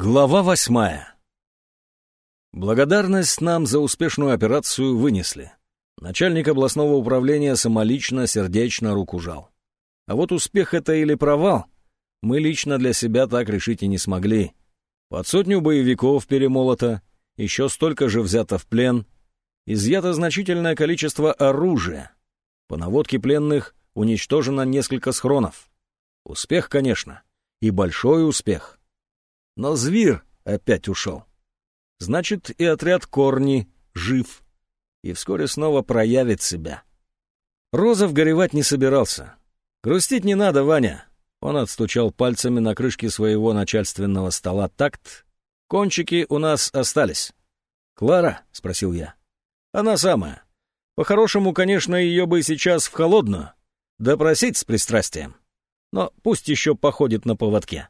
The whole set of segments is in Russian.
Глава восьмая. Благодарность нам за успешную операцию вынесли. Начальник областного управления самолично, сердечно руку жал. А вот успех это или провал, мы лично для себя так решить и не смогли. Под сотню боевиков перемолото, еще столько же взято в плен, изъято значительное количество оружия. По наводке пленных уничтожено несколько схронов. Успех, конечно, и большой успех. Но зверь опять ушел. Значит, и отряд Корни жив. И вскоре снова проявит себя. Розов горевать не собирался. «Грустить не надо, Ваня!» Он отстучал пальцами на крышке своего начальственного стола такт. «Кончики у нас остались». «Клара?» — спросил я. «Она самая. По-хорошему, конечно, ее бы сейчас в холодную. Допросить с пристрастием. Но пусть еще походит на поводке».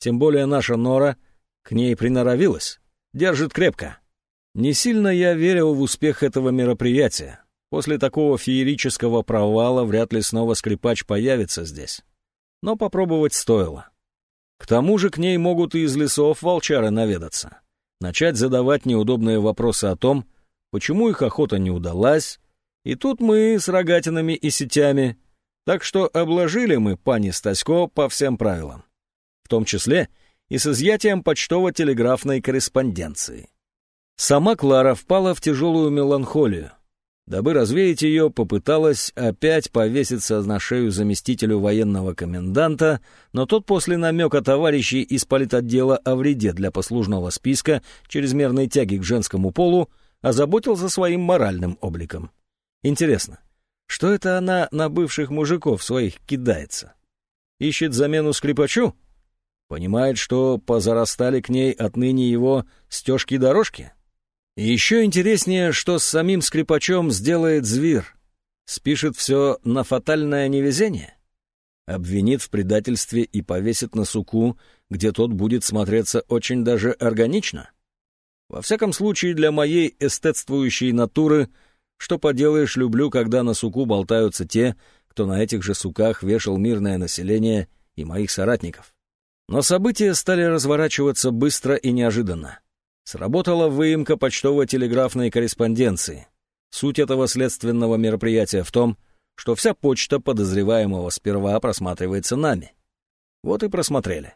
Тем более наша нора к ней приноровилась. Держит крепко. Не сильно я верил в успех этого мероприятия. После такого феерического провала вряд ли снова скрипач появится здесь. Но попробовать стоило. К тому же к ней могут и из лесов волчары наведаться. Начать задавать неудобные вопросы о том, почему их охота не удалась, и тут мы с рогатинами и сетями, так что обложили мы пани Стасько по всем правилам том числе и с изъятием почтово-телеграфной корреспонденции. Сама Клара впала в тяжелую меланхолию. Дабы развеять ее, попыталась опять повеситься на шею заместителю военного коменданта, но тот после намека товарищей из политотдела о вреде для послужного списка чрезмерной тяги к женскому полу озаботился своим моральным обликом. Интересно, что это она на бывших мужиков своих кидается? Ищет замену скрипачу? Понимает, что позарастали к ней отныне его стежки-дорожки? И еще интереснее, что с самим скрипачом сделает зверь. Спишет все на фатальное невезение? Обвинит в предательстве и повесит на суку, где тот будет смотреться очень даже органично? Во всяком случае, для моей эстетствующей натуры, что поделаешь, люблю, когда на суку болтаются те, кто на этих же суках вешал мирное население и моих соратников. Но события стали разворачиваться быстро и неожиданно. Сработала выемка почтово-телеграфной корреспонденции. Суть этого следственного мероприятия в том, что вся почта подозреваемого сперва просматривается нами. Вот и просмотрели.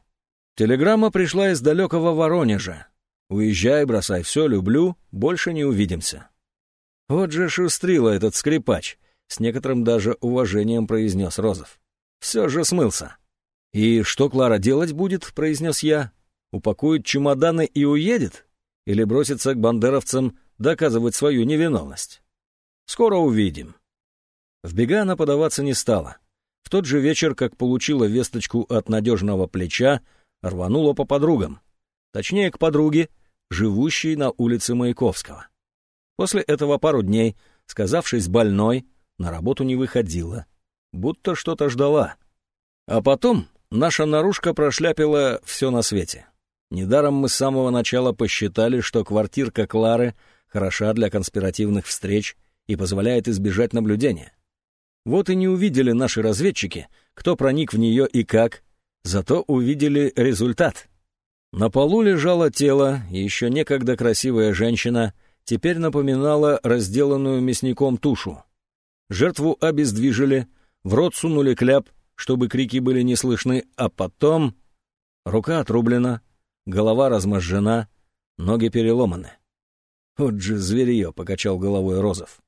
Телеграмма пришла из далекого Воронежа. «Уезжай, бросай все, люблю, больше не увидимся». Вот же шустрила этот скрипач, с некоторым даже уважением произнес Розов. Все же смылся. «И что Клара делать будет?» — произнес я. «Упакует чемоданы и уедет? Или бросится к бандеровцам доказывать свою невиновность?» «Скоро увидим». В бега она подаваться не стала. В тот же вечер, как получила весточку от надежного плеча, рванула по подругам. Точнее, к подруге, живущей на улице Маяковского. После этого пару дней, сказавшись больной, на работу не выходила, будто что-то ждала. А потом Наша наружка прошляпила все на свете. Недаром мы с самого начала посчитали, что квартирка Клары хороша для конспиративных встреч и позволяет избежать наблюдения. Вот и не увидели наши разведчики, кто проник в нее и как, зато увидели результат. На полу лежало тело, еще некогда красивая женщина теперь напоминала разделанную мясником тушу. Жертву обездвижили, в рот сунули кляп, чтобы крики были не слышны, а потом... Рука отрублена, голова разможжена, ноги переломаны. «Вот же зверье!» — покачал головой Розов.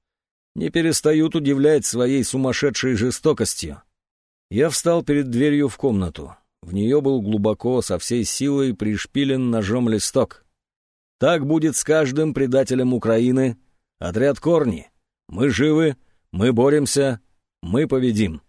«Не перестают удивлять своей сумасшедшей жестокостью». Я встал перед дверью в комнату. В нее был глубоко, со всей силой пришпилен ножом листок. Так будет с каждым предателем Украины. Отряд Корни. Мы живы, мы боремся, мы победим.